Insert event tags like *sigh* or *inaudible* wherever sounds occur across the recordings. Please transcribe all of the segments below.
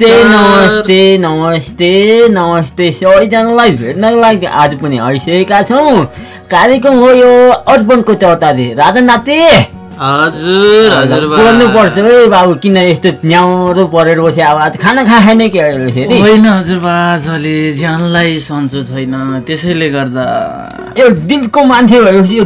नमस्ते नमस्ते नमस्ते नमस्ते सबैजनालाई भेट्नको लागि आज पनि आइसकेका छौँ। कार्यक्रम हो यो अर्पणको चौतारी। राजा नाति हजुर हजुर पर्छ है बाबु किन यस्तो न्याउरो परेर बसे अब आज खाना खाएन के अहिले होइन हजुर बा आजले ज्यानलाई सन्चो छैन त्यसैले गर्दा। यो दिलको मान्छे भएपछि यो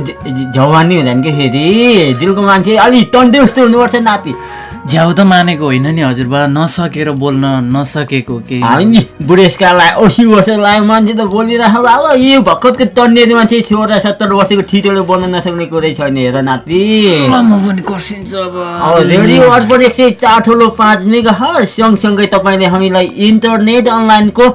झवानी हुँदैन कि फेरि? दिलको मान्छे अलिक तन्दुरुस्त हुनुपर्छ नाति। झ्याउ त मानेको होइन नि हजुरबा नसकेर बोल्न नसकेको के? होइन नि बुढेसकाललाई असी वर्ष लाग्यो मान्छे त बोलिरहेको बाबु यो भर्खरको तन्नेरी मान्छे सोह्र सत्तर वर्षको ठिटोले बोल्न नसक्ने कुरै छैन हेर नाति। म पनि कसिन्छ अब। अब रेडियो अर्पण एक सय चार ठुलो पाँच मेगा हर सँगसँगै तपाईँले हामीलाई इन्टरनेट अनलाइनको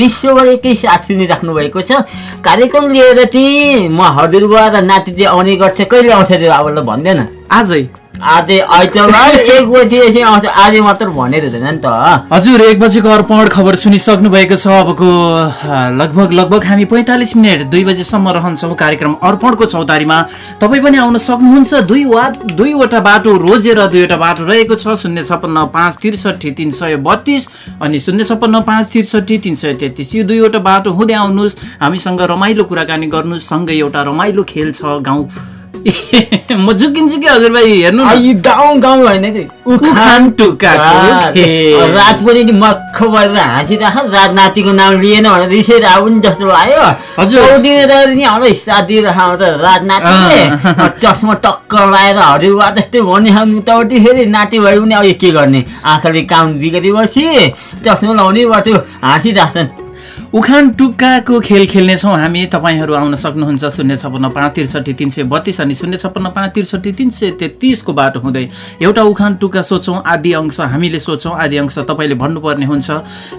विश्वभर एकै साथ सुनिराख्नु भएको छ। कार्यक्रम लिएर चाहिँ म हजुरबा र नाति चाहिँ आउने गर्छ। कहिले आउँछ त्यो अब भन्दैन। आजै? आज आइतबार *laughs* एक बजी यसै आउँछ। आज मात्र भनेर हुँदैन नि त। हजुर एक बजेको अर्पण खबर सुनिसक्नु भएको छ। अबको लगभग लगभग हामी पैँतालिस मिनट दुई बजेसम्म रहन्छौँ कार्यक्रम अर्पणको चौतारीमा। तपाईँ पनि आउन सक्नुहुन्छ। दुई वा दुईवटा बाटो रोजेर दुईवटा बाटो रहेको छ। शून्य छप्पन्न पाँच त्रिसठी तिन सय बत्तिस अनि शून्य छप्पन्न पाँच त्रिसठी तिन सय तेत्तिस। यो दुईवटा बाटो हुँदै आउनुहोस्। हामीसँग रमाइलो कुराकानी गर्नुहोस्। सँगै एउटा रमाइलो खेल छ गाउँ। *laughs* म झुकिन्छु कि हजुर भाइ हेर्नु गाउँ गाउँ होइन कि? उखान टुक्काको खेल। रात। पनि नि मक्ख परेर हाँसिरहेको रात नातिको नाम लिएन भनेर रिसेर आयो पनि जस्तो लाग्यो हजुर। नि हामीलाई साथ दिइरहेको त रात नातिले। चस्मा टक्क लगाएर हजुरबा जस्तै भनिहाल्नु उताउति फेरि। नाति भयो भने अब के गर्ने? आँखाले काम बिगरेपछि चस्मा लाउने पर्थ्यो। हाँसिरहेछन् उखान टुक्काको खेल खेल्नेछौँ। हामी तपाईँहरू आउन सक्नुहुन्छ। शून्य छप्पन्न पाँच त्रिसठी तिन सय बत्तिस अनि शून्य छप्पन्न पाँच त्रिसठी तिन सय तेत्तिसको बाटो हुँदै एउटा उखान टुक्का सोचौँ आदि अंश हामीले सोचौँ आदि अंश तपाईँले भन्नुपर्ने हुन्छ।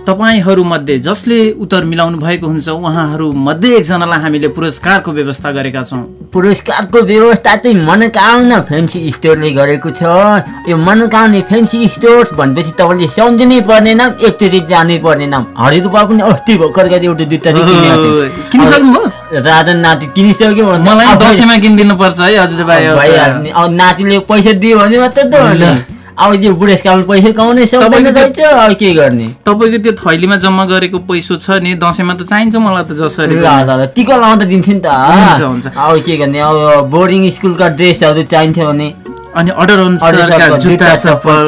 तपाईँहरूमध्ये जसले उत्तर मिलाउनु भएको हुन्छ उहाँहरूमध्ये एकजनालाई हामीले पुरस्कारको व्यवस्था गरेका छौँ। पुरस्कारको व्यवस्था चाहिँ मनोकामना फेन्सी स्टोरले गरेको छ। यो मनोकामना फेन्सी स्टोर्स भनेपछि तपाईँले सम्झिनै पर्ने नाम एकचोटि जानै पर्ने नाम। हरिदुपा पनि अस्ति भर्खर गरी एउटा दुईवटा। किनिसक्नुभयो राजन नाति किनिसक्यो मलाई दसैँमा किनिदिनु पर्छ है हजुर भाइ अब नातिले पैसा दियो भने मात्रै त हो नि। अब यो बुढेसकालमा पैसा कमाउनै अब के गर्ने? तपाईँको त्यो थैलीमा जम्मा गरेको पैसो छ नि दसैँमा त चाहिन्छ मलाई त जसरी टिका लाउँदा दिन्छ नि त हुन्छ, हुन्छ। अब के गर्ने? अब बोर्डिङ स्कुलका ड्रेसहरू चाहिन्छ भने अनि अर्डर अनुसारका जुत्ता चप्पल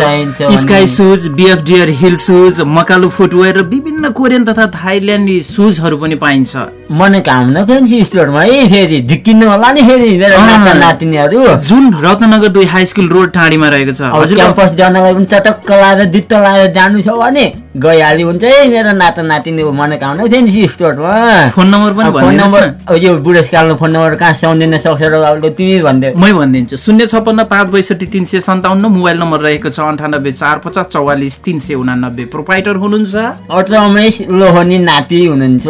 sky shoes BF dear hill shoes Makalu footwear र विभिन्न कोरियन तथा थाइल्यान्डी सुजहरू पनि पाइन्छ। मनोकामना फेन्सी स्टोरमा है फेरि ढिक्किनु होला नि फेरि नातिनीहरू। जुन रत्नगर दुई हाई स्कुल रोड टाढीमा रहेको छ हजुर क्याम्पस जानलाई पनि चटक्क लाएर दित्त लाएर जानु छ भने गइहाल्यो हुन्छ है मेरो नाता नातिनी मनोकामना फेन्सी स्टोरमा फोन नम्बर पनि फोन नम्बर यो बुढेसकालमा फोन नम्बर कहाँ सम्झिन सक्छ र तिमी भनिदेऊ मै भनिदिन्छु। शून्य छप्पन्न पाँच बैसठी तिन सय सन्ताउन्न मोबाइल नम्बर रहेको छ अन्ठानब्बे चार पचास चौवालिस तिन सय उनानब्बे। प्रोपाइटर हुनुहुन्छ? अट रमेश लोहनी नाति हुनुहुन्छ।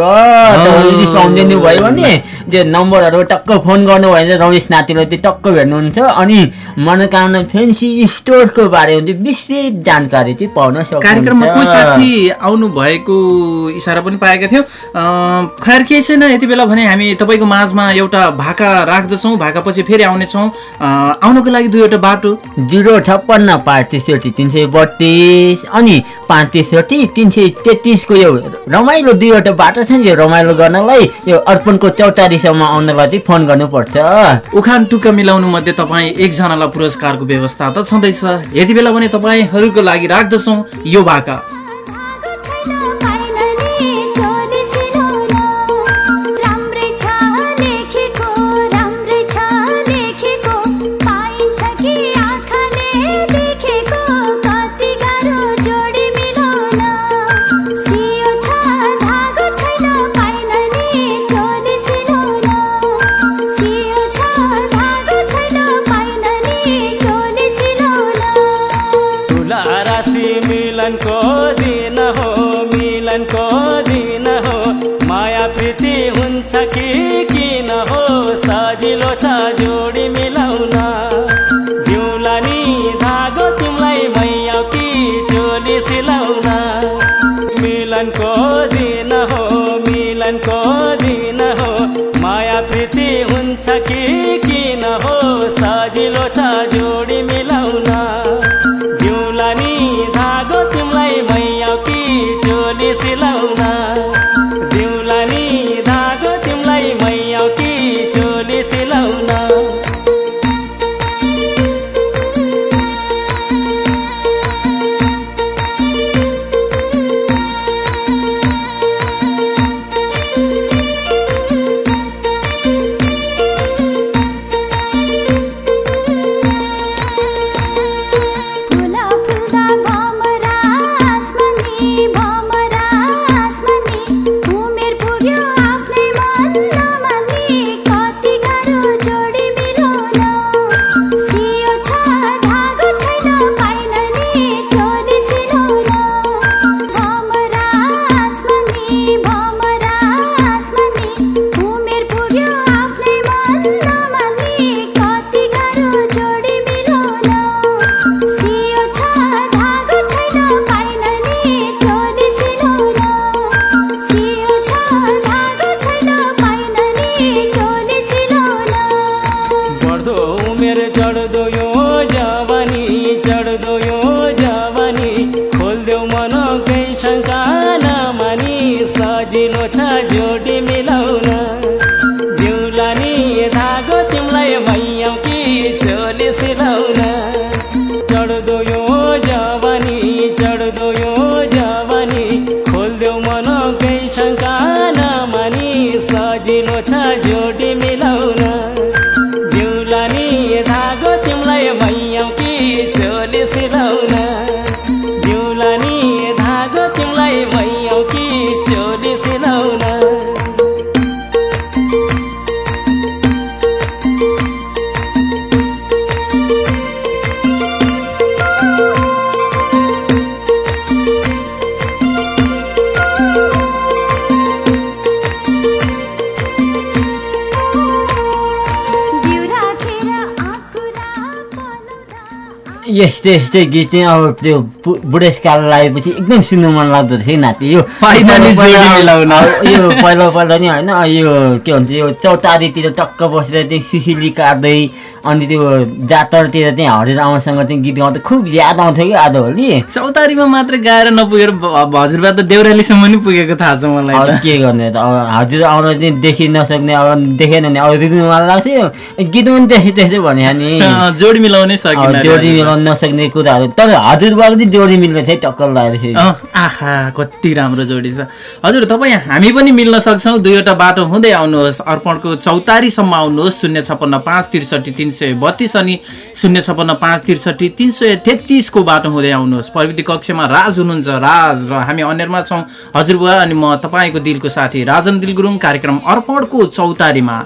सम्झिनु भयो भने त्यो नम्बरहरू टक्क फोन गर्नुभयो भने रमेश नातिलाई चाहिँ टक्क भेट्नुहुन्छ अनि मनोकामना फेन्सी स्टोरको बारेमा चाहिँ विशेष जानकारी चाहिँ पाउन सक्नुहुन्छ। कार्यक्रममा कोही साथी आउनु भएको इसारा पनि पाएका थियौँ। खैर केही छैन। यति बेला भने हामी तपाईँको माझमा एउटा भाका राख्दछौँ। भाका पछि फेरि आउनेछौँ। आउनको लागि दुईवटा बाटो। जिरो छप्पन्न पाँच त्रिसठी तिन सय बत्तिस अनि पाँच त्रिसठी तिन सय तेत्तिसको यो रमाइलो दुईवटा बाटो छ नि रमाइलो गर्नलाई यो अर्पणको चौतारीसम्म आउनलाई चाहिँ फोन गर्नुपर्छ। उखान टुक्का मिलाउनु मध्ये तपाईँ एकजनालाई पुरस्कारको व्यवस्था त छँदैछ। यति बेला भने तपाईँहरूको लागि राख्दछौँ यो भाका शंका यस्तै यस्तै गीत चाहिँ अब त्यो बुढेसकाल लागेपछि एकदम सुन्नु मन लाग्दो थियो नाति। यो यो पहिला पहिला नि होइन यो के भन्छ यो चौतारीतिर टक्क बसेर चाहिँ सुसिली काट्दै अनि त्यो जातरतिर चाहिँ हरेर आमासँग चाहिँ गीत गाउँदा खुब याद आउँथ्यो कि आज भोलि चौतारीमा मात्रै गाएर नपुगेर हजुरबा त देउरालीसम्म नि पुगेको थाहा छ मलाई के गर्ने त अब हजुर आउन चाहिँ देखि नसक्ने अब देखेन भने अब रुनु मन लाग्थ्यो। गीत पनि त्यस्तै त्यस्तै भने नि। *laughs* जोडी मिलाउनै सकिन जोडी मिलाउन नसक्ने कुराहरू। तर हजुरबाको चाहिँ जोडी मिल्ने थियो थियो अँ, आहा कति राम्रो जोडी छ। हजुर तपाईँ हामी पनि मिल्न सक्छौँ। दुईवटा बाटो हुँदै आउनुहोस्। अर्पणको चौतारीसम्म आउनुहोस्। शून्य छप्पन्न पाँच त्रिसठी तिन सय बत्तिस अनि शून्य छप्पन्न पाँच त्रिसठी तिन सय तेत्तिसको बाटो हुँदै आउनुहोस्। प्रविधि कक्षमा राज हुनुहुन्छ। राज र हामी अन्यमा छौँ। हजुरबुवा अनि म तपाईँको दिलको साथी राजन दिल गुरुङ कार्यक्रम अर्पणको चौतारीमा।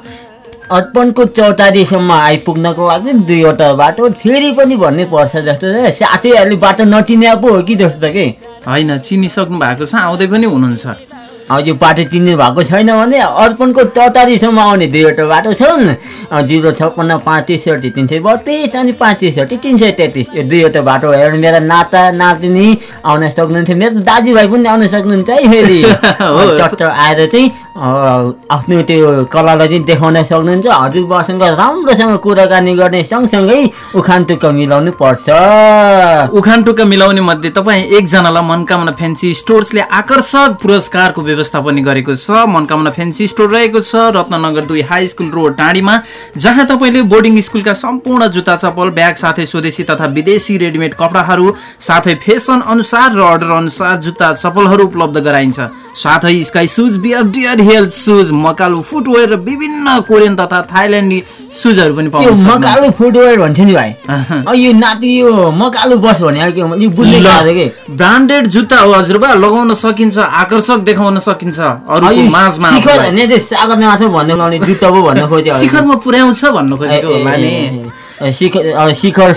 अर्पणको चौतारीसम्म आइपुग्नको लागि दुईवटा बाटो फेरि पनि भन्नै पर्छ जस्तो छ। साथीहरूले बाटो नचिने पो हो कि जस्तो त कि? होइन चिनिसक्नु भएको छ आउँदै पनि हुनुहुन्छ। यो बाटो चिन्नु भएको छैन भने अर्पणको चौतारीसम्म आउने दुईवटा बाटो छन्। जिरो छप्पन्न पाँच त्रिसठी तिन सय बत्तिस अनि पाँच त्रिसठी तिन सय तेत्तिस। यो दुईवटा बाटो हेरेर मेरा नाता नातिनी आउन सक्नुहुन्छ। मेरो दाजुभाइ पनि आउन सक्नुहुन्छ है फेरि। *laughs* आएर चाहिँ आफ्नो त्यो कलालाई चाहिँ देखाउन सक्नुहुन्छ। हजुरबासँग राम्रोसँग कुराकानी गर्ने सँगसँगै उखान तुक्क मिलाउनु पर्छ। उखान टुक्का मिलाउने मध्ये तपाईँ एकजनालाई मनकामना फेन्सी स्टोर्सले आकर्षक पुरस्कारको व्यवस्था पनि गरेको छ। मनकामना फेन्सी स्टोर रहेको छ रत्नगर दुई हाई स्कुल रोड टाढीमा जहाँ तपाईँले बोर्डिङ स्कुलका सम्पूर्ण जुत्ता चप्पल ब्याग साथै स्वदेशी तथा विदेशी रेडिमेड कपडाहरू साथै फेसन अनुसार र अर्डर अनुसार जुत्ता चप्पलहरू उपलब्ध गराइन्छ। साथै sky shoes B F D R health shoes Makalu footwear र विभिन्न कोरियन तथा थाइल्यान्डी सुजहरू पनि सक्नुहुन्छ। मकालु फुटवेयर भन्थ्यो नि भाइ। यो नाति यो मकालु बस भने के? बुझ्नै ब्रान्डेड जुत्ता हो हजुरबा लगाउन सकिन्छ आकर्षक देखाउन सकिन्छ यो माझमा शिखर आफूलाई। भने चाहिँ सागर माथि भन्नु लाउने जुत्ता पो भन्न खोज्यो शिखरमा पुर्याउँछ भन्नु खोजेको होला नि शिखर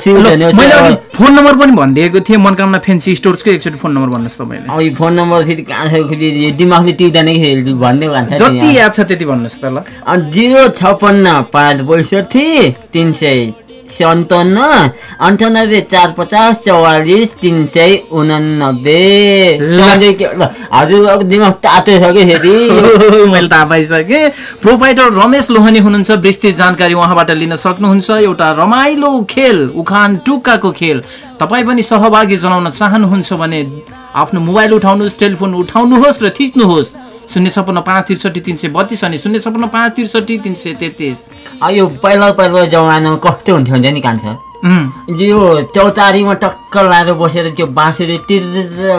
मैले फोन नम्बर पनि भनिदिएको थिएँ मनकामना फेन्सी स्टोर्सको एकचोटि फोन नम्बर भन्नुहोस् तपाईँले फोन नम्बर फेरि कहाँ दिमागले फेरि भन्दै भन्छ जति। याद छ त्यति भन्नुहोस् त ल जिरो छपन्न पाँच बैसठी तिन सय सन्ताउन्न अन्ठानब्बे चार पचास चौवालिस तिन सय उनानब्बे। हजुर दिमाग तातो छ कि फेरि। *laughs* मैले थाहा पाइसकेँ। प्रोभाइडर रमेश लोहनी हुनुहुन्छ विस्तृत जानकारी उहाँबाट लिन सक्नुहुन्छ। एउटा रमाइलो खेल उखान टुक्काको खेल। तपाईँ पनि सहभागी जनाउन चाहनुहुन्छ भने आफ्नो मोबाइल उठाउनुहोस् टेलिफोन उठाउनुहोस् र थिच्नुहोस्। शून्य छप्पन्न पाँच त्रिसठी तिन सय बत्तिस अनि शून्य छप्पन्न पाँच त्रिसठी तिन सय तेत्तिस। यो पहिला पहिला जमानामा कस्तो हुन्थ्यो हुन्छ नि कान्छ? यो चौतारीमा टक्क लाएर बसेर त्यो बाँसुरी तिर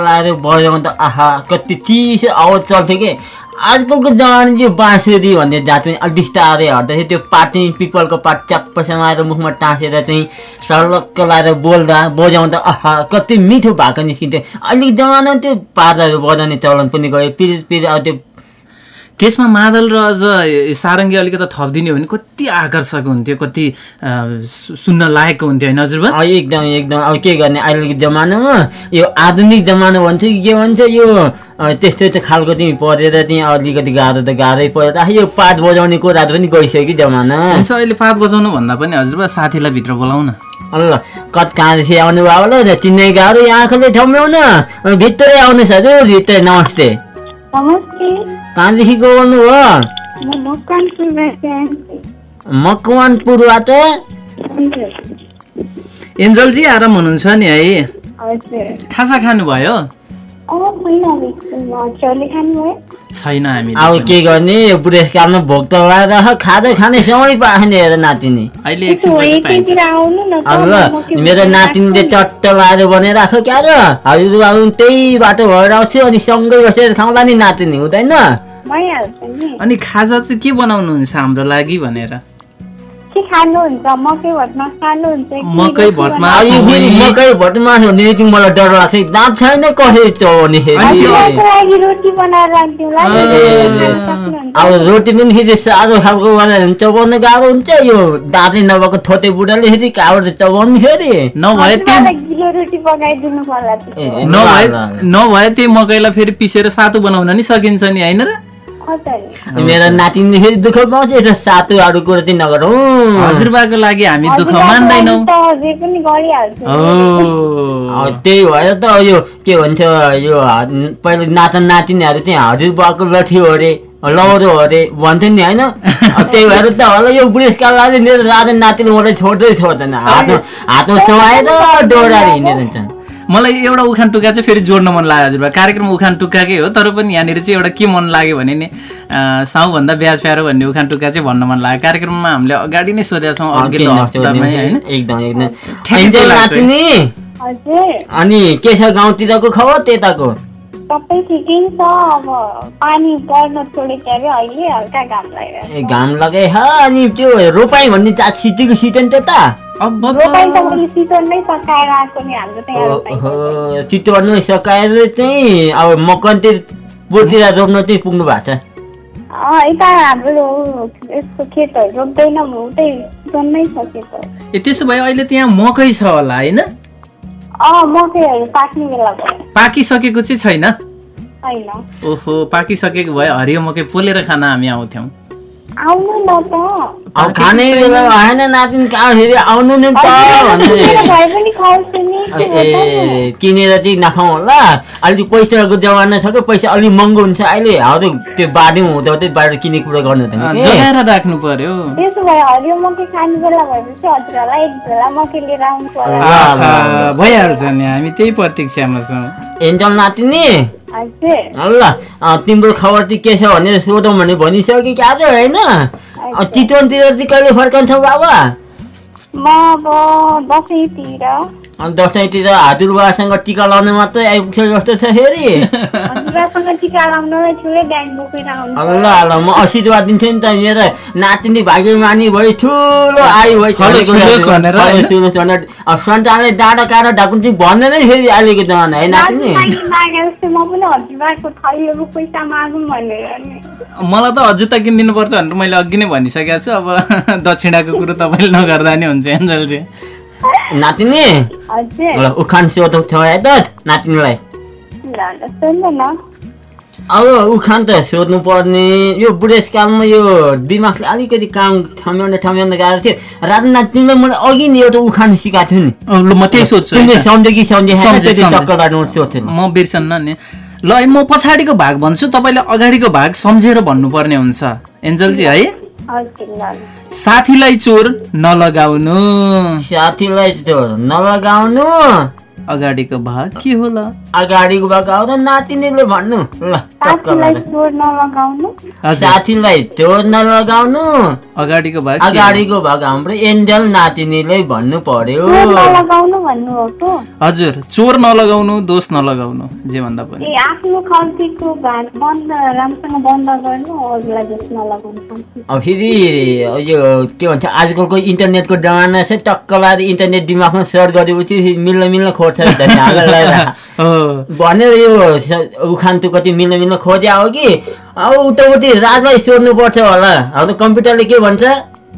लाएर बजाउँदा आहा कति चिसो आवाज चल्थ्यो कि? आजकलको जमाना यो बाँसुरी भन्ने जात पनि अलिक बिस्तारै हट्दाखेरि त्यो चाहिँ पिपलको पात च्याप्पसँग आएर मुखमा टाँसेर चाहिँ सर्लक्क लाएर बोल्दा बजाउँदा आहा कति मिठो भएको निस्किन्थ्यो। अलिक जमाना त्यो पातहरू बजाउने चलन पनि गयो। पिर पिर अब त्यो त्यसमा मादल र अझ सारङ्गी अलिकति थपिदिने हो भने कति आकर्षक हुन्थ्यो कति सुन्न लायकको हुन्थ्यो होइन हजुरबा? अँ, एकदम एकदम। अब के गर्ने? अहिलेको जमानामा यो आधुनिक जमाना भन्छ कि के भन्छ यो? त्यस्तै त खालको चाहिँ परेर चाहिँ अलिकति गाह्रो त गाह्रै परेर यो पात बजाउने कुराहरू पनि गइसक्यो कि जमाना हुन्छ अहिले पात बजाउनु भन्दा पनि हजुरबा साथीलाई भित्र बोलाउ न ल कत कहाँदेखि आउनु भयो होला चिन्ने गाह्रो यहाँ आँखाले ठम्ब्याउन भित्रै आउनुहोस् हजुर भित्रै नमस्ते। नमस्ते। कहाँदेखिको बोल्नु हो म मकवानपुरबाट। एन्जलजी आराम हुनुहुन्छ नि है? हजुर। खाजा खानुभयो? छैन हामी अब के गर्ने? यो बुढेसकालमा भोक त लगाएर खाँदै खाने समय पाएन हेर नातिनी। अहिले अब मेरो नातिनीले। चट्ट लाएर बनाइराख्यो क्या र। हजुर त्यही बाटो भएर आउँछु अनि सँगै बसेर खाउँला नि नातिनी हुँदैन? अनि खाजा चाहिँ के बनाउनुहुन्छ हाम्रो लागि भनेर? मकै भटमा मकै भटमा चाहिँ मलाई डर लाग्छ। दाँत छैन कसरी चलाउने बनाएर। अब रोटी पनि फेरि साह्रो खालको भने चबाउनु गाह्रो हुन्छ यो। दाँतै नभएको थोटे बुढाले फेरि कहाँबाट चबाउनु फेरि। नभए नभए। नभए त्यही मकैलाई फेरि पिसेर सातु बनाउन नि सकिन्छ नि होइन र? मेरो नातिनीले फेरि दुःख पाउँछ यसो सातुहरू कुरो चाहिँ नगरौँ। हजुरबाको लागि हामी दुःख मान्दैनौँ। त्यही भएर त यो के भन्छ यो पहिला नाता नातिनीहरू चाहिँ हजुरबाको लठी हो अरे लौरो हो अरे भन्थ्यो नि होइन? *laughs* त्यही भएर त होला यो बुढेसकाललाई मेरो राजा नातिले मलाई छोड्दै छोड्दैन। हातमा हातमा समाएर डोराले हिँडेर जान्छन् मलाई एउटा उखान टुक्का चाहिँ फेरि जोड्न मन लाग्यो हजुरबा। कार्यक्रम उखान टुक्काकै हो तर पनि यहाँनिर चाहिँ एउटा के मन लाग्यो भने नि साउभन्दा ब्याज प्यारो भन्ने उखान टुक्का चाहिँ भन्न मन लाग्यो। कार्यक्रममा हामीले अगाडि नै सोधेका छौँ अघिल्लो हप्तामै होइन? अनि के छ गाउँतिरको खबर त्यताको। सबै ठिकै छ अब। पानी पर्न छोडेको अरे अहिले हल्का घाम ए लागेर घाम लगाए अनि त्यो रोपाई भन्ने चा सिटीको सिजन रोपाइ त। सिजनमै सकाएर चाहिँ अब मकन्ती बोतिर रोप्न चाहिँ पुग्नु भएको छ। यता हाम्रो यस्तो खेतहरू रोप्दैन उतै सिजनमै छ खेतहरू। ए त्यसो भए अहिले त्यहाँ मकै छ होला होइन? पाकिसकेको चाहिँ छैन। ओहो पाकिसकेको भए हरियो मकै पोलेर खान हामी आउँथ्यौँ। खाने बेला आएन नातिन कहाँ फेरि आउनु नि त? ए किनेर चाहिँ नखाउँ होला। अलिक पैसाको जमाना छ कि पैसा अलिक महँगो हुन्छ अहिले। हौ त्यो बारी हुँदा चाहिँ बाहिर किने कुरा गर्नु त अँ, नि के? जोगाएर राख्नु पर्यो। त्यसो भए हरियो मकै खाने बेला भएपछि हजुरहरूलाई एक भेला मकै लिएर आउनु पर्यो। ल, ल, आहा, भइहाल्छ नि हामी त्यही प्रतीक्षामा छौँ। एन्जल नातिनी। ल तिम्रो खबर चाहिँ के छ भनेर सोधौँ भने भनिसक्यो कि आज होइन? चितवनतिर चाहिँ कहिले फर्कन्छौ बाबा? म अब दसैँतिर अनि दसैँतिर हजुरबासँग टिका लाउनु मात्रै आइपुग्छ जस्तो छ फेरि। *laughs* ल ल म आशीर्वाद दिन्छु नि त मेरो नातिनी भाग्यमानी भयो ठुलो आयु सन्तानले डाँडा काँडा ढाकुन् चाहिँ भन्दैन फेरि अहिलेको जमाना है नातिनी? मलाई त हजुर त किनिदिनु पर्छ भनेर मैले अघि नै भनिसकेको छु। अब *laughs* दक्षिणाको कुरो तपाईँले नगर्दा नि हुन्छ एन्जल चाहिँ नातिनी ल उखान सोधौ छ है त नातिनीलाई अब उखान त सोध्नु पर्ने यो बुढेसकालमा यो दिमागले अलिकति काम ठम्याउन ठम्याउन गाह्रो थियो राजनाथ तिमीलाई मैले अघि नि एउटा उखान सिकाएको थियो नि म त्यही सोध्छु तिमीले? सम्झ्यो कि सम्झे सम्झेँ, सम्झेँ। टक्कर लाग्नु सोध्थ्यो म बिर्सन्न नि ल है म पछाडिको भाग भन्छु तपाईँले अगाडिको भाग सम्झेर भन्नुपर्ने हुन्छ एन्जलजी है साथीलाई चोर नलगाउनु। साथीलाई चोर नलगाउनु। अगाडिको भाग के होला? अगाडिको आउँदा नातिनीले भन्नु। ल टक्कर साथीलाई। चोर नलगाउनु। हजुर। साथीलाई चोर नलगाउनु। अगाडिको भाग? अगाडिको भाग हाम्रो एन्जल नातिनीले भन्नु पर्यो। हजुर चोर नलगाउनु दोष नलगाउनु जे भन्दा पनि। ए आफ्नो खल्तीको बन्द राम्रोसँग बन्द गर्नु अरूलाई नलगाउनु। फेरि यो के भन्छ आजकलको इन्टरनेटको जमाना छ टक्क लाएर इन्टरनेट दिमागमा सर्च गरेपछि मिल्न मिल्न खोज्छ *laughs* भनेर यो उखान तु कति मिल्न मिल्न खोज्या हो कि? अब उताउति राजलाई सोध्नुपर्छ होला। अब त कम्प्युटरले के भन्छ?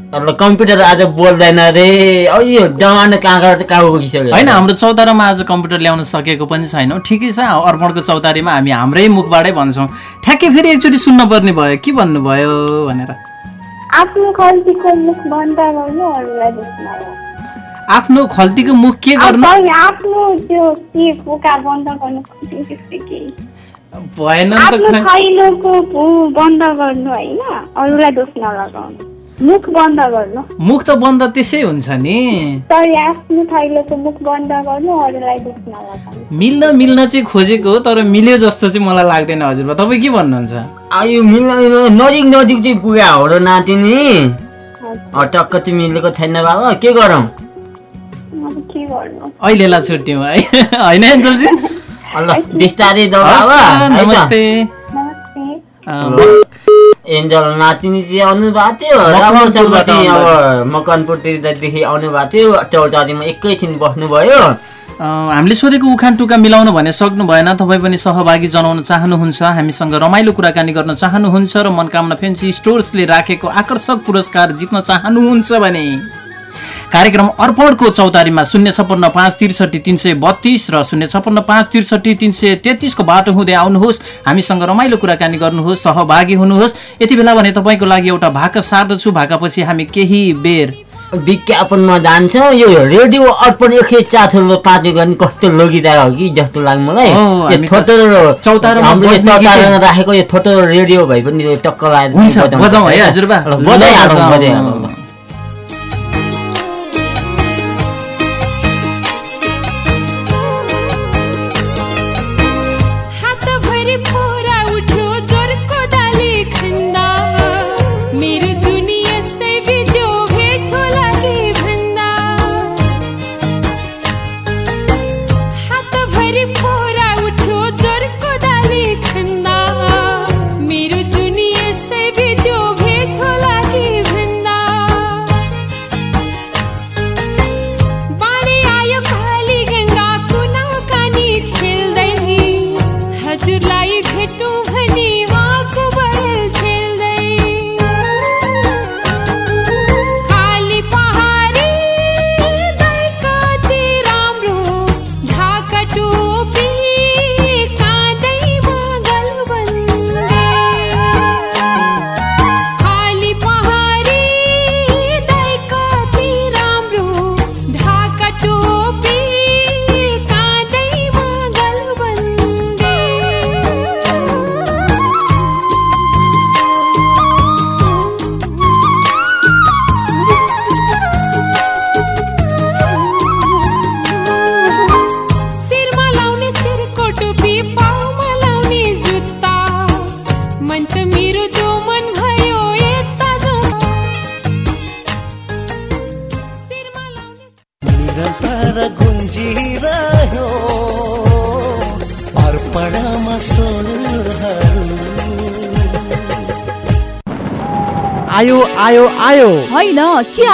कम्प्युटर आज बोल्दैन रे अब यो जमाना कहाँ कहाँ कहाँ पुगिसक्यो? होइन हाम्रो चौतारामा आज कम्प्युटर ल्याउन सकेको पनि छैनौँ। ठिकै छ अर्पणको चौतारीमा हामी हाम्रै मुखबाटै भन्छौँ। ठ्याक्कै फेरि एकचोटि सुन्न पर्ने भयो। के भन्नुभयो भनेर? आफ्नो आफ्नो खल्तीको मुख के गर्नु? तपाईँ आफ्नो त्यो के पोका बन्द गर्नु खोज्नु त्यस्तै केही भएन नि आफ्नो त थैलोको उ बन्द गर्नु होइन? अरूलाई दोष नलगाउनु। मुख बन्द गर्नु। मुख त बन्द त्यसै हुन्छ नि। तर आफ्नो थैलोको मुख बन्द गर्नु अरूलाई दोष नलगाउनु। मिल्न मिल्न चाहिँ खोजेको हो तर मिल्यो जस्तो चाहिँ मलाई लाग्दैन हजुर तपाईँ के भन्नुहुन्छ? यो मिल्न नजिक नजिक चाहिँ पुग्या हो र नातिनी टक्क चाहिँ मिलेको छैन बाबा। के गरौँ? अहिलेलाई छुट्यौँ है होइन एन्जलजी *laughs* बिस्तारै? नमस्ते। एन्जल नातिनी चाहिँ आउनु भएको थियो। आउनु अब मकनपुरतिरदेखि आउनु भएको थियो। चौतारीमा एकैछिन बस्नुभयो। हामीले सोधेको उखान टुका मिलाउनु भने सक्नु भएन। तपाईँ पनि सहभागी जनाउन चाहनुहुन्छ। हामीसँग रमाइलो कुराकानी गर्न चाहनुहुन्छ र मनकामना फेन्सी स्टोर्सले राखेको आकर्षक पुरस्कार जित्न चाहनुहुन्छ भने। कार्यक्रम अर्पणको चौतारीमा शून्य छप्पन्न पाँच त्रिसठी तिन सय बत्तिस र शून्य छप्पन्न पाँच त्रिसठी तिन सय तेत्तिसको बाटो हुँदै आउनुहोस्। हामीसँग रमाइलो कुराकानी गर्नुहोस् सहभागी हुनुहोस्। यति बेला भने तपाईँको लागि एउटा भाका सार्दछु भाकापछि हामी केही बेर विज्ञापनमा जान्छ यो रेडियो अर्पण एक सय चार पाँच गर्ने कस्तो लोगिरहेको हो कि जस्तो लाग्छ मलाई। थोत्रो राखेको यो थोत्रो रेडियो भए पनि यो टक्क लगाएर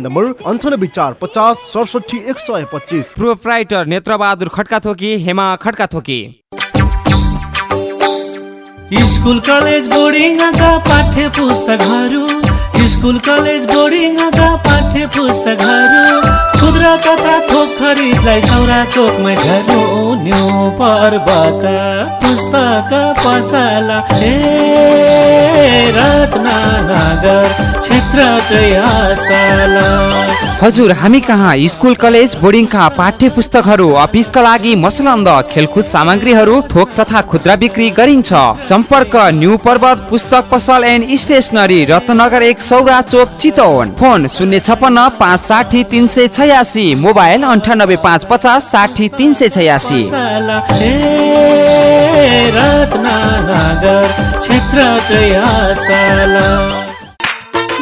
नम्बर अन्ठानब्बे चार पचास सडसठी एक सय पच्चिस। Proprietor Netrabahadur Khadka थोकी Hema Khadka थोकी school college बोर्डिङका पाठ्य पुस्तकहरू स्कुल कलेज बोर्डिङका पाठ्य पुस्तकहरू खुद्रा तथा थोक सौरा चोकमै झर्नु पर्वत। पुस्तक पसला हजुर हामी कहाँ? स्कुल कलेज बोर्डिङका पाठ्य पुस्तकहरू अफिसका लागि मसलन्द खेलकुद सामग्रीहरू थोक तथा खुद्रा बिक्री गरिन्छ। सम्पर्क न्यू पर्वत पुस्तक पसल एन्ड स्टेसनरी रत्नगर एक सौरा चोक चितवन। फोन शून्य छपन्न पाँच साठी तिन सय छयासी मोबाइल अन्ठानब्बे पाँच पचास साठी तिन सय छयासी।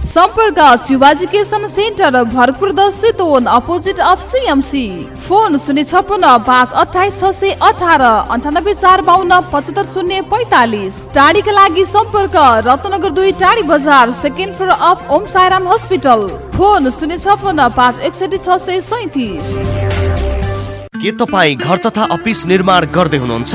सम्पर्क चिवा एजुकेसन सेन्टर भरतपुर दस Chitwan opposite of CMC phone शून्य छप्पन्न पाँच अठाइस छ सय अठार अन्ठानब्बे चार बाहन्न पचहत्तर शून्य पैँतालिस। टाढीका लागि सम्पर्क रत्नगर दुई टाढी बजार second floor of Om Sairam hospital. Phone शून्य छप्पन्न पाँच एकसठी छ सय सैतिस। के तपाईँ घर तथा अफिस निर्माण गर्दै हुनुहुन्छ?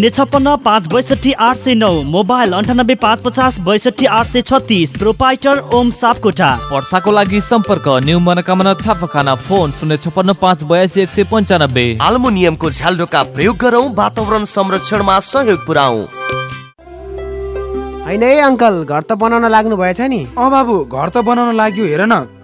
शून्य छप्पन्न पाँच बैसठी आठ सय नौ। मोबाइल अन्ठानब्बे पाँच पचास बैसठी आठ सय छत्तिस। प्रोपाइटर ओम सापकोटा वर्षाको लागि सम्पर्क न्यू मनोकामना छापाखाना फोन शून्य छप्पन्न पाँच बयासी एक सय पन्चानब्बे। आल्मुनियमको झ्यालडोका प्रयोग गरौँ वातावरण संरक्षणमा सहयोग पुऱ्याउ होइन है अङ्कल घर त बनाउन लाग्नु भएछ नि। अँ बाबु घर त बनाउन लाग्यो हेर न।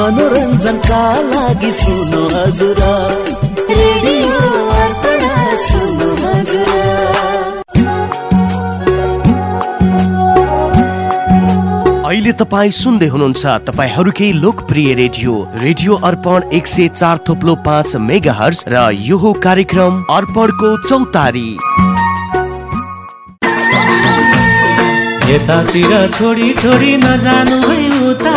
मनोरञ्जनका लागि सुन्नु हजुर रेडियो अर्पण सुन्नु हजुर अहिले तपाईँ सुन्दै हुनुहुन्छ तपाईँहरूकै लोकप्रिय रेडियो रेडियो अर्पण एक सय चार थोप्लो पाँच मेगा हर्स र यो कार्यक्रम अर्पणको चौतारी। यतातिर छोडी छोडी नजानु है उता।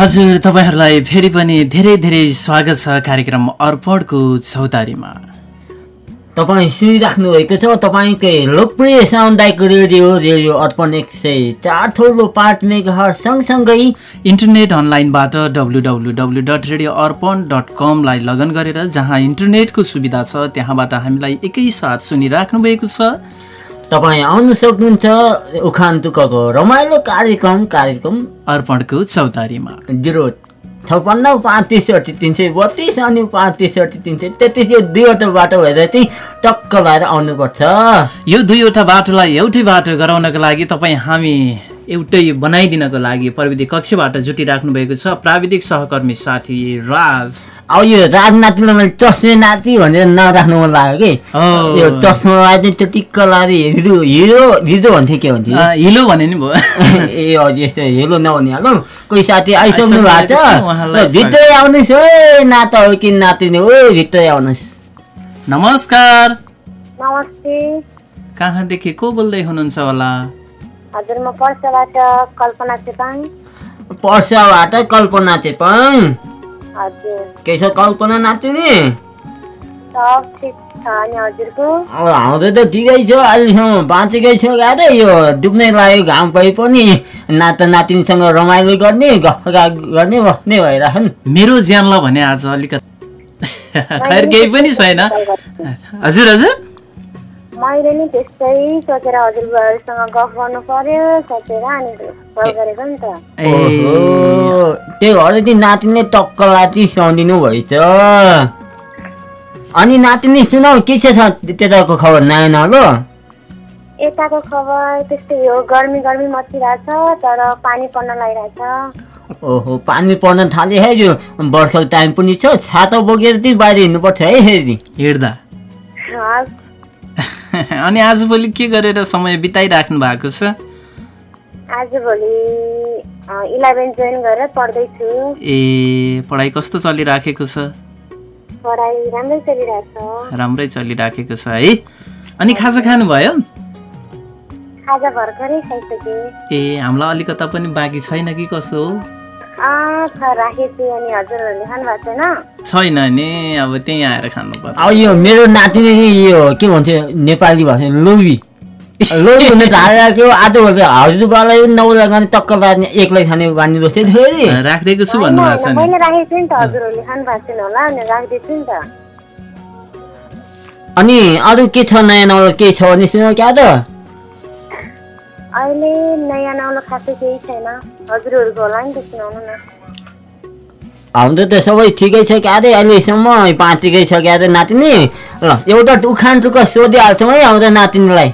हजुर तपाईँहरूलाई फेरि पनि धेरै धेरै स्वागत छ कार्यक्रम अर्पणको चौतारीमा। तपाईँ सुनिराख्नु भएको छ तपाईँकै लोकप्रिय सामुदायिक रेडियो रेडियो अर्पण एक सय चार थोलो पाँच मेगा सँगसँगै इन्टरनेट अनलाइनबाट W W W dot radio Arpan dot कमलाई लगन गरेर जहाँ इन्टरनेटको सुविधा छ त्यहाँबाट हामीलाई एकैसाथ सुनिराख्नु भएको छ। तपाईँ आउनु सक्नुहुन्छ उखान तुकको रमाइलो कार्यक्रम कार्यक्रम अर्पणको चौतारीमा। जिरो छपन्न पाँच त्रिसठी तिन सय बत्तिस अनि पाँच त्रिसठी तिन सय तेत्तिस यो दुईवटा बाटो भएर चाहिँ टक्क भएर आउनुपर्छ। यो दुईवटा बाटोलाई एउटै बाटो गराउनको लागि तपाईँ हामी एउटै बनाइदिनको लागि प्रविधि कक्षबाट जुटिराख्नु भएको छ। प्राविधिक सहकर्मी साथी राज। अब यो राजनातिलाई मैले चस्मे नाति भनेर नराख्नु मन लाग्यो. कि? यो चस्मा चाहिँ त्यो टिक्क लाँदै हिरो हिरो हिरो भन्थ्यो के भन्थ्यो हिलो भने नि भयो। *laughs* ए हजुर यस्तो हेलो नहुने हालौँ कोही साथी आइसक्नु भएको छ? भित्रै आउनुहोस् है नाता हो कि नातिनी? हो भित्रै आउनुहोस्। नमस्कार। नमस्ते। कहाँदेखि को बोल्दै हुनुहुन्छ होला? हजुर म पर्साबाट कल्पना चेपाङ। पर्साबाट कल्पना चेपाङ। हजुर। के छ कल्पना नातिनी? सब ठिक छ अनि हजुरको? अब हाम्रो त ठिकै छ अहिलेसम्म बाँचेकै छ गाह्रै यो दुख्नै लाग्यो घाम भए पनि। नाता नातिनीसँग रमाइलो गर्ने गफगाफ गर्ने बस्ने भइरहन्। मेरो ज्यानलाई भने आज अलिकति *laughs* खैर केही पनि छैन। हजुर हजुर। मैले नि त्यस्तै सोचेर हजुरहरूसँग गफ गर्नु पर्यो सोचेर अनि कल गरेको नि त। ओहो त्यही भएर चाहिँ नातिनीले टक्क लाति सुहाउँदिनु भएछ। अनि नातिनी सुनाउ के छ त्यताको खबर नयाँ नलो यताको खबर त्यस्तै हो गर्मी गर्मी मचिरहेछ तर पानी पर्न लागिरहेछ। ओहो पानी पर्न थाल्यो है यो वर्षाको टाइम पनि छ छाता बोकेर चाहिँ बाहिर हिँड्नुपर्छ है हस्, *laughs* अनि आजभोलि के गरेर समय बिताइराख्नु भएको छ? आजभोलि इलेभेन जोइन गरेर पढ्दैछु। ए पढाइ कस्तो चलिराखेको छ? पढाइ राम्रै राम्रै चलिराखेको छ है। अनि खाजा खानुभयो? खाजा भर्खरै खाइसकेँ। ए हामीलाई अलिकता पनि बाँकी छैन कि कसो हो? छैन? छैन नि अब त्यहीँ आएर खानु पर्छ अब यो मेरो नातिले नि यो के भन्छ नेपाली भाषा लोभी। लोभी हुन थालिरहेको आजो भन्छ हजुरबालाई नौला टक्क लाग्ने एक्लै खाने बानी जस्तै थियो है राखिदिएको छु भन्नुभएको छ नि। मैले राखेको छु नि त हजुरहरूले खानु भएको छैन होला अनि राखिदिएको छु नि त। अनि अरू के छ नयाँ नौलो के छ भने सुन क्या त। अहिले नयाँ नौलो खासै केही छैन। हजुरहरूको होला नि त सुनाउनु न। हाम्रो त सबै ठिकै छ क्या अरे अहिलेसम्म पाँचीकै छ क्या त नातिनी ल एउटा उखान टुक्का सोधिहाल्छौँ है हाम्रो नातिनीलाई।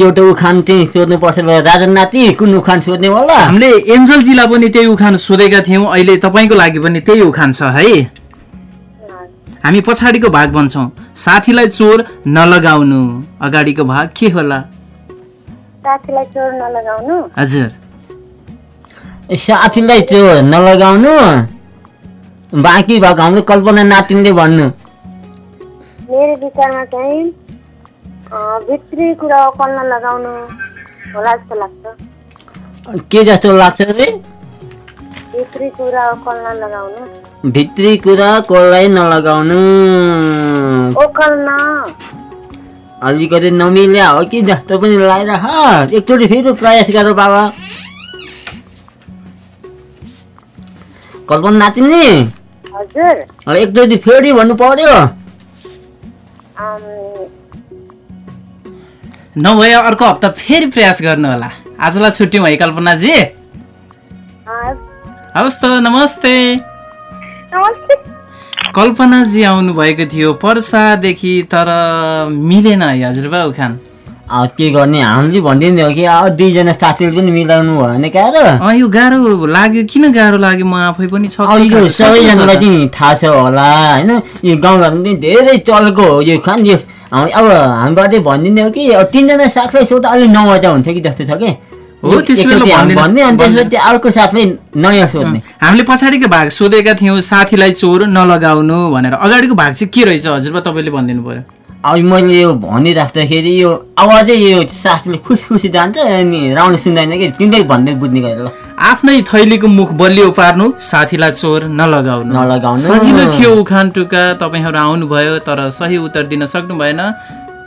एउटा उखान चाहिँ सोध्नुपर्छ राजा नाति कुन उखान सोध्ने होला? हामीले एन्जलजीलाई पनि त्यही उखान सोधेका थियौँ। अहिले तपाईँको लागि पनि त्यही उखान छ है। हामी पछाडिको भाग भन्छौँ साथीलाई चोर नलगाउनु। अगाडिको भाग के होला? साथीलाई चोर नलगाउनु? हजुर। साथीलाई चोर नलगाउनु? बाँकी भाग हाम्रो कल्पना नातिनले भन्नु। मेरो विचारमा चाहिँ भित्री कुरा कल्न लगाउनु होला जस्तो लाग्छ। के जस्तो लाग्छ भित्री कुरा कल्न लगाउनु भित्री कुरा कसलाई नलगाउनु? अलिकति नमिल्या हो कि जस्तो पनि लगाइरह एकचोटि फेरि प्रयास गर बाबा। कल्पना नातिनी? एकचोटि फेरि भन्नु पर्यो। नभए अर्को हप्ता फेरि प्रयास गर्नु होला। आजलाई छुट्यौँ है कल्पनाजी। हवस् त नमस्ते नमस्ते। कल्पनाजी आउनुभएको थियो पर्सादेखि तर मिलेन है हजुरबा उखान। अब के गर्ने? हामीले भनिदिने कि दुईजना साथीले पनि मिलाउनु भएन क्या त। अँ यो गाह्रो लाग्यो। किन गाह्रो लाग्यो? म आफै पनि सबैजनालाई चाहिँ थाहा छ होला होइन? यो गाउँघरमा चाहिँ धेरै चलेको हो यो खान यो हामी- अब हामीबाटै भनिदिने हो कि अब तिनजना साथीलाई सोध्दा अलिक नमजा हुन्छ कि जस्तो छ कि? हो, अर्को साथीलाई नयाँ सोध्ने। हामीले पछाडिको भाग सोधेका थियौँ साथीलाई चोर नलगाउनु भनेर। अगाडिको भाग चाहिँ के रहेछ हजुरबा तपाईँले भनिदिनु पर्यो। अब मैले यो भनिराख्दाखेरि यो आवाजै यो सासले खुसी खुसी जान्छ अनि राउन्ड सुन्दैन कि तिनीहरू भन्दै बुझ्ने गरेर आफ्नै थैलीको मुख बलियो पार्नु साथीलाई चोर नलगाउनु। नलगाउनु। सजिलो थियो उखान टुका तपाईँहरू आउनुभयो तर सही उत्तर दिन सक्नु भएन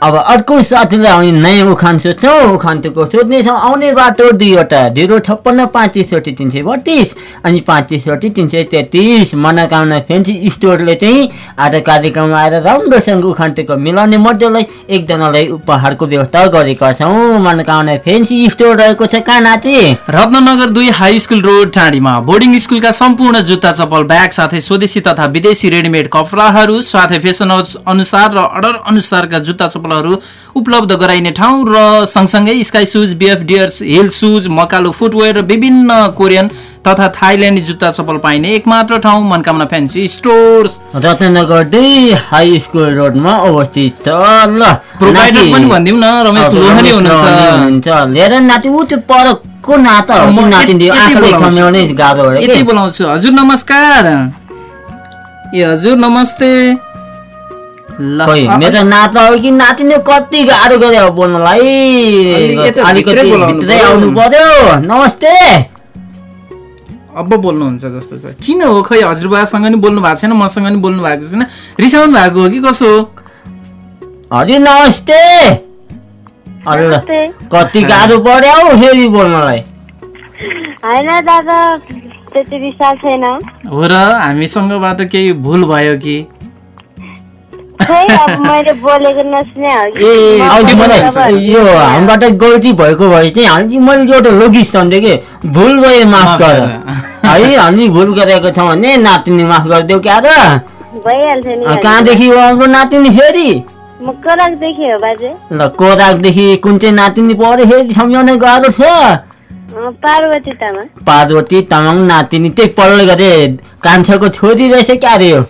अब अर्को साथीलाई हामी नयाँ उखान सोध्छौँ उखान टुको सोध्नेछौँ आउने बाटो दुईवटा जिरो छप्पन्न पाँच त्रिसठी तिन सय बत्तिस अनि पाँच त्रिसठी तिन सय तेत्तिस मनोकामना फेन्सी स्टोरले चाहिँ आज कार्यक्रममा आएर राम्रोसँग उखान टुको मिलाउने मध्येलाई एकजनालाई उपहारको व्यवस्था गरेका छौँ। मनोकामना फेन्सी स्टोर रहेको छ कहाँ नाति? रत्नगर दुई हाई स्कुल रोड टाँडीमा बोर्डिङ स्कुलका सम्पूर्ण जुत्ता चप्पल ब्याग साथै स्वदेशी तथा विदेशी रेडिमेड कपडाहरू साथै फेसन अनुसार र अर्डर अनुसारका जुत्ता चप्पलहरू उपलब्ध गराइने ठाउँ र सँगसँगै sky shoes BF dears hill shoes Makalu footwear र विभिन्न कोरियन तथा थाइल्यान्डी जुत्ता चप्पल पाइने एकमात्र ठाउँ Manakamana fancy stores Ratnagar high school रोडमा अवस्थित छ। ल प्रोभाइडर पनि भनिदिउँ न रमेश लोहनी हुनुहुन्छ। लिएर नाति ऊ त्यो परको नाता हो। आफूले गाह्रो हो यति कि? बोलाउँछु। हजुर नमस्कार। ए हजुर नमस्ते। मेरो नाता हो कि नातिले कति गाह्रो गऱ्यो बोल्नलाई अलि- यता अलिकति भित्रै। आउनु पर्यो नमस्ते। अब बोल्नुहुन्छ जस्तो छ। किन हो? खै हजुरबासँग नि बोल्नु भएको छैन मसँग नि बोल्नु भएको छैन। रिसाउनु भएको हो कि कसो हो? हजुर नमस्ते। कति गाह्रो पर्यो हौ फेरि बोल्नलाई होइन दादा त्यति विश्वास छैन। हो र हामीसँगबाट केही भुल भयो कि? ए यो हामीबाट गल्ती भएको भए चाहिँ मैले एउटा लोगित सम्झेँ कि भुल गए माफ गर। है हामी भुल गरेको छौँ भने नातिनी माफ गरिदेऊ क्या र कहाँदेखि हो हाम्रो नातिनी फेरि? ल कोराकदेखि कुन चाहिँ नातिनी पऱ्यो फेरि सम्झाउने गाह्रो छ। पार्वती तामाङ। पार्वती तामाङ नातिनी त्यही पल्लो गरे। कान्छाको छोरी रहेछ क्या रे यो?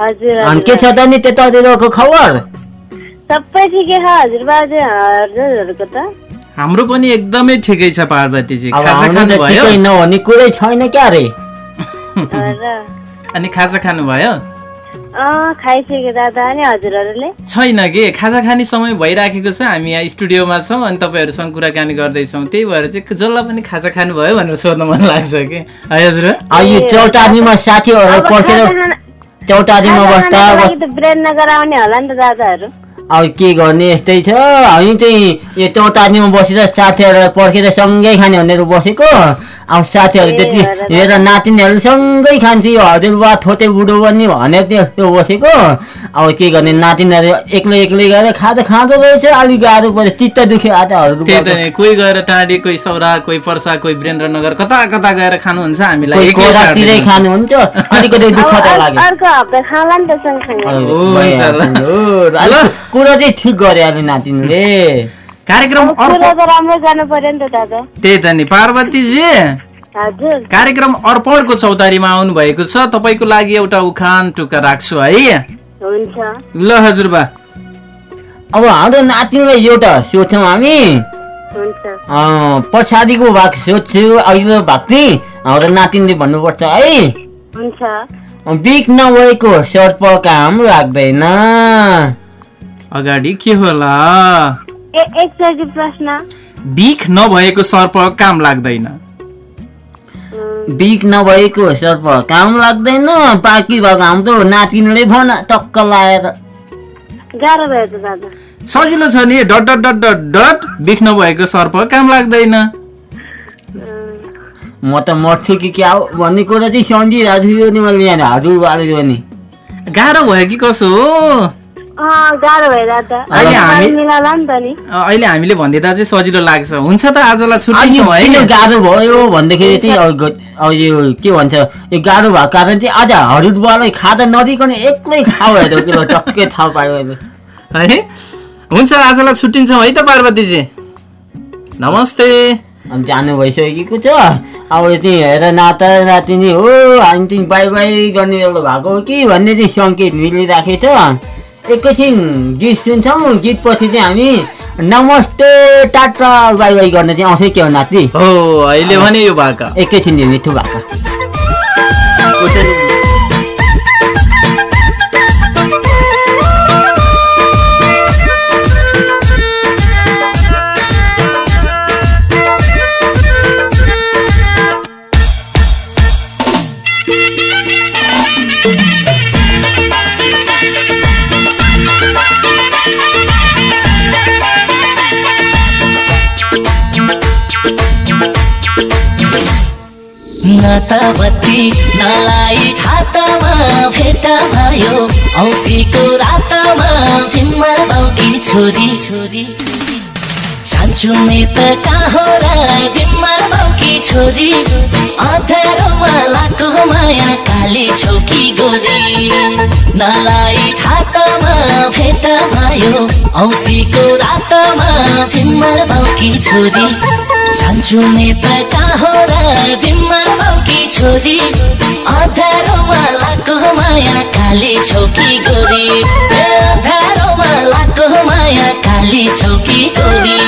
अनि के हजुर छ त नि त्यतातिरको खबर? सबै ठिकै छ हजुर बाजे हजुरहरूको त। हाम्रो पनि एकदमै ठिकै छ पार्वतीजी खाजा खानुभयो? ठिकै नहुने कुरै छैन क्या रे अनि खाजा खानुभयो? अँ खाइसक्यो दादा अनि हजुरहरूले? छैन कि? खाजा खाने समय भइराखेको छ हामी यहाँ स्टुडियोमा छौँ अनि तपाईँहरूसँग कुराकानी गर्दैछौँ। त्यही भएर चाहिँ जसलाई पनि खाजा खानुभयो भनेर सोध्न मन लाग्छ कि? है हजुर? चौतारीमा बस्दा आउने होला नि त दादाहरू। अब के गर्ने यस्तै छ। हामी चाहिँ यो चौतारीमा बसेर साथीहरू पर्खेर सँगै खाने भनेर बसेको। अब साथीहरू त्यति हेर नातिनीहरू सँगै खान्छ। यो हजुरबा थोटे बुढो पनि भनेर त्यस्तो बसेको। अब के गर्ने नातिनीहरू एक्लै एक्लै गएर खाँदा खाँदो रहेछ अलिक गाह्रो पऱ्यो। चित्त दुख्यो आज त्यही त नि, कोही गएर टाढी कोही सौरा कोही पर्सा कोही वीरेन्द्रनगर कता कता गएर खानुहुन्छ हामीलाई। खानुहुन्छ अलिकति दुःख त लाग्यो। अर्को हप्ता खाला नि त सँगसँगै। कुरा चाहिँ ठिक गरे अहिले नातिनीले। कार्यक्रम त्यही त नि पार्वतीजी। कार्यक्रम अर्पणको चौतारीमा आउनु भएको छ तपाईँको लागि एउटा उखान टुक्का राख्छु है। ल हजुरबा अब हाम्रो नातिनीलाई एउटा सोध्छौँ हामी। पछाडिको भाग सोध्छु अघिल्लो भाग चाहिँ हाम्रो नातिनीले भन्नुपर्छ है। बिक नभएको सर्प काम लाग्दैन। अगाडि के होला? बिख नभएको सर्प काम लाग्दैन। बिक नभएको सर्प काम लाग्दैन बाँकी भाग हाम्रो नातिनीले भन टक्क लाएर। सजिलो छ नि dot dot dot dot dot बिख नभएको सर्प काम लाग्दैन। म त मर्छु कि क्या हो भन्ने कुरा चाहिँ सम्झिरहेको छु यो नि मैले यहाँ हजुरबाले नि गाह्रो भयो कि कसो हो? अहिले हामी- मिलाला नि त नि। अ, अहिले हामीले भनिदिँदा चाहिँ सजिलो लाग्छ। हुन्छ त आजलाई किन है। गाह्रो भयो भन्दाखेरि चाहिँ यो के भन्छ यो गाह्रो भएको कारण चाहिँ आज हजुरबालाई खाँदा नदिकन एक्लै खाऊ हेर्दा किलो टक्कै थाहा पायो है? हुन्छ आजलाई छुट्टिन्छौँ है त पार्वतीजी। नमस्ते। अनि जानु भइसकेको छ। अब चाहिँ हेर नाता नातिनी हो हामी चाहिँ बाई बाई गर्ने एउटा भएको हो कि भन्ने चाहिँ सङ्केत मिलिराखेको छ एकैछिन गीत सुन्छौँ। गीत पछि चाहिँ हामी नमस्ते टाटा बाई बाई गर्न चाहिँ आउँछ के हो नाति। हो अहिले भने यो भाका। एकैछिन मिठो भाका। नाताबत्ती नलाई ठातामा भेट भयो औसीको रातमा झिम्मा बाउकी छोरी। छोरी नि त कहाँ र जिम्मा बाउकी छोरी। अँध्यारोमा लाको माया काली छौकी गोरी। नलाई ठातामा भेट भयो औसीको रातमा जिम्मा बाउकी छोरी। नि त कहाँ र जिम्मा छोरी अँध्यारोमा लाको माया काली छौकी गोरी। ए अँध्यारोमा लाको माया काली छौकी गोरी।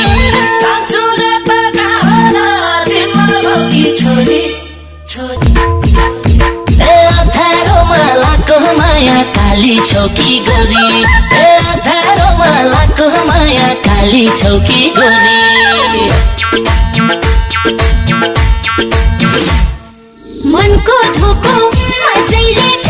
अँध्यारोमा लाको माया काली छौकी गोरी। अँध्यारोमा लाको माया काली छौकी गोरी। मनको धोको अझैले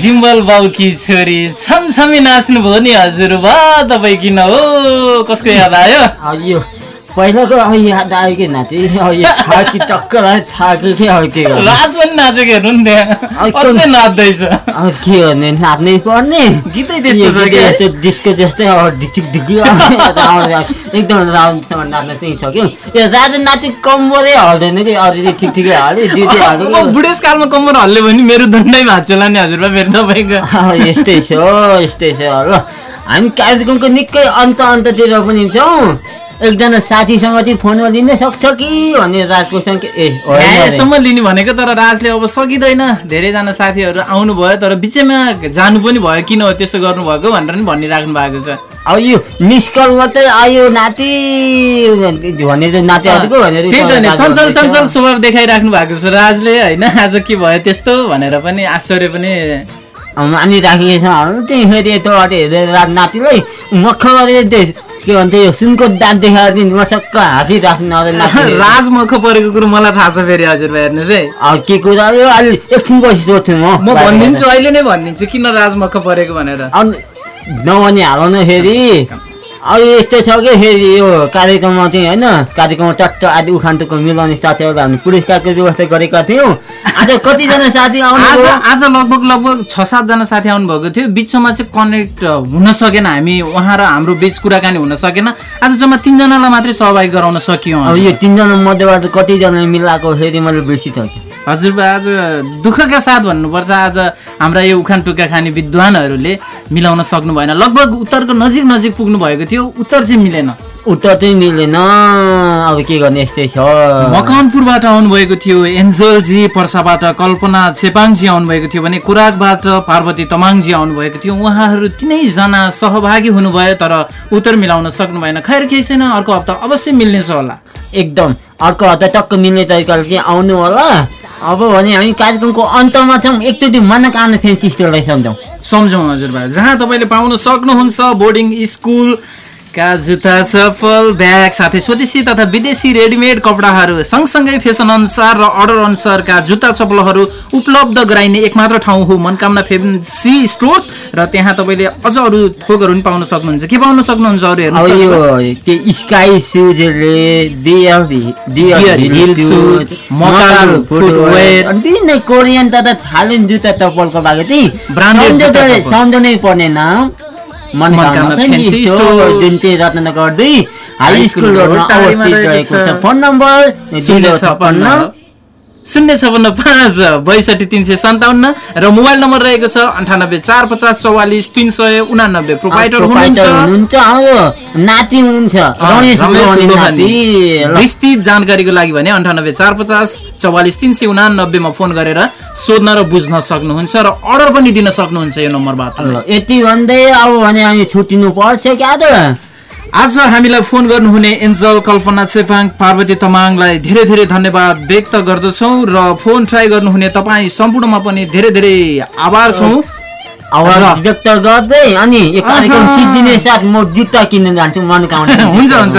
जिम्बल बाउकी छोरी छमछमी नाच्नु भयो नि हजुर बा तपाईँ किन हो? कसको याद आयो? पहिलाको अब याद आयो कि नाति? थाकी टक्कर आयो थाकी के अब के? राज पनि नाचेको हेर्नु नि त्यहाँ। नाच्दैछ। अब के गर्ने? नाच्नै पर्ने। गीतै त्यस्तो छ के? यस्तो डिस्को जस्तै अब ढिकढिक ढिकी। एकदम राउन्डसँग नाच्न चाहिँ सक्यो यो राजा नाति कम्बरै हल्दैन कि? अरू ठिक ठिकै हाल्यो अब हाल्यो बुढेसकालमा कम्मर हल्यो भने मेरो दण्डै भाँच्छ होला नि हजुरबा फेरि तपाईँको। यस्तै छ यस्तै छ। हामी कार्यक्रमको निकै अन्त अन्ततिर पनि छौँ। एकजना साथीसँग चाहिँ फोनमा लिन सक्छ कि भन्ने राजको ए। यहाँसम्म लिने भनेको तर राजले अब सकिँदैन। धेरैजना साथीहरू आउनुभयो तर बिचैमा जानु पनि भयो। किन हो त्यसो गर्नुभएको भनेर नि भनिराख्नु भएको छ। अब यो मिस कल मात्रै आयो नाति भने चाहिँ नाति भनेर त्यही त राज चञ्चल। चञ्चल स्वभाव देखाइराख्नु भएको छ राजले होइन? आज के भयो त्यस्तो भनेर पनि आश्चर्य पनि। मानिराखेको छ। त्यही फेरि यताबाट हेरेर रात नातिलाई मख गरेर के भन्छ यो सुनको दाँत देखाएर दिन मसक्क हाँसिराख्नु अरे नाति *laughs* राज मख परेको कुरो मलाई थाहा छ फेरि हजुर हेर्नुहोस् है। अब के कुरा यो अलि एकछिन पछि सोध्छु म। म भनिदिन्छु अहिले नै भनिदिन्छु किन राज मख परेको भनेर। नभने हाल्नु फेरि। अब यस्तो छ कि फेरि यो कार्यक्रममा चाहिँ होइन कार्यक्रममा टट्ट आदि उखान टुक्क मिलाउने साथीहरूलाई हामी पुरस्कारको व्यवस्था गरेका थियौँ। आज कतिजना साथी आउनु आज? आज लगभग लगभग छ सातजना साथी आउनुभएको थियो। बिचमा चाहिँ कनेक्ट हुन सकेन हामी उहाँ र हाम्रो बिच कुराकानी हुन सकेन। आज जम्मा तिनजनालाई मात्रै सहभागी गराउन सकियो यो तिनजना मध्येबाट कतिजना मिलाएको फेरि मैले बेसी हजुर आज दुःखका साथ भन्नुपर्छ आज हाम्रा यो उखान टुक्का खाने विद्वानहरूले मिलाउन सक्नु भएन। लगभग उत्तरको नजिक नजिक पुग्नु भएको थियो उत्तर चाहिँ मिलेन। उत्तर चाहिँ मिलेन। अब के गर्ने यस्तै छ? मकवानपुरबाट आउनुभएको थियो एन्जलजी पर्साबाट कल्पना चेपाङजी आउनुभएको थियो भने कुराकबाट पार्वती तमाङजी आउनुभएको थियो। उहाँहरू तिनैजना सहभागी हुनुभयो तर उत्तर मिलाउन सक्नु भएन। खैर केही छैन अर्को हप्ता अवश्य मिल्नेछ होला। एकदम। अर्को हप्ता टक्क मिल्ने तरिकाले आउनु होला। अब भने हामी कार्यक्रमको अन्तमा छौँ। एकचोटि मनोकामना फेन्सी स्टोरलाई सम्झौँ सम्झौँ हजुरबा जहाँ तपाईँले पाउन सक्नुहुन्छ बोर्डिङ स्कुलका जुत्ता चप्पल ब्याग साथै स्वदेशी तथा विदेशी रेडिमेड कपडाहरू सँगसँगै फेसन अनुसार र अर्डर अनुसारका जुत्ता चप्पलहरू उपलब्ध गराइने एकमात्र ठाउँ हो मनकामना फेन्सी स्टोर्स र त्यहाँ तपाईँले अझ अरू थोकहरू पनि पाउन सक्नुहुन्छ। के पाउन सक्नुहुन्छ अरू यो स्काई सुजहरूले कोरियन तथा थाइल्यान्ड जुत्ता चप्पलको लागि चाहिँ। सम्झनै पर्ने नाम। Manokamana fancy store. जुन चाहिँ रत्नगर दुई हाई स्कुल रोडमा अवस्थित रहेको छ। फोन नम्बर जिरो छपन्न शून्य छपन्न पाँच बैसठी तिन सय सन्ताउन्न र मोबाइल नम्बर रहेको छ अन्ठानब्बे चार पचास चौवालिस तिन सय उनानब्बे। हुनुहुन्छ? नाति हुनुहुन्छ। ल। विस्तृत जानकारीको लागि भने अन्ठानब्बे चार पचास चौवालिस तिन सय उनानब्बेमा फोन गरेर सोध्न र बुझ्न सक्नुहुन्छ र अर्डर पनि दिन सक्नुहुन्छ यो नम्बरबाट। यति भन्दै अब भने हामी छुट्टिनु पर्छ क्या त? आज हामीलाई फोन गर्नुहुने एन्जल कल्पना चेपाङ पार्वती तमाङलाई धेरै धेरै धन्यवाद व्यक्त गर्दछौँ र फोन ट्राई गर्नुहुने तपाईँ सम्पूर्णमा पनि धेरै धेरै आभार छौँ। व्यक्त गर्दै अनि यो कार्यक्रम आहा। सिद्धिने साथ म जुत्ता किन्न जान्छु मनोकामना *laughs* हुन्छ हुन्छ।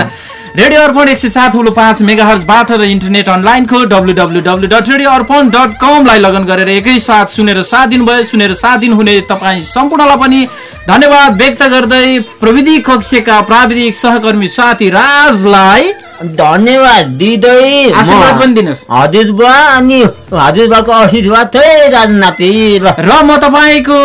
रेडियो अर्पण एक सय सात हुलो पाँच मेगा हर्जबाट र इन्टरनेट अनलाइनको W W W dot radio Arpan dot कमलाई लगन गरेर एकैसाथ सुनेर साथ दिनुभयो। सुनेर साथ दिनुहुने तपाईँ सम्पूर्णलाई पनि धन्यवाद व्यक्त गर्दै प्रविधि कक्षका प्राविधिक सहकर्मी साथी राजलाई धन्यवाद दिँदै आशीर्वाद पनि दिनुहोस्। हजुरबा अनि हजुरबाको आशीर्वाद राजनाति ल र म तपाईँको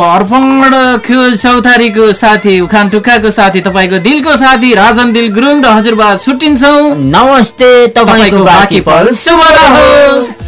अर्पणको चौतारीको साथी उखान टुक्काको साथी तपाईँको दिलको साथी राजन दिल गुरुङ र हजुरबा छुट्टिन्छौँ। नमस्ते तपाईँको बाँकी पल शुभ रहोस्।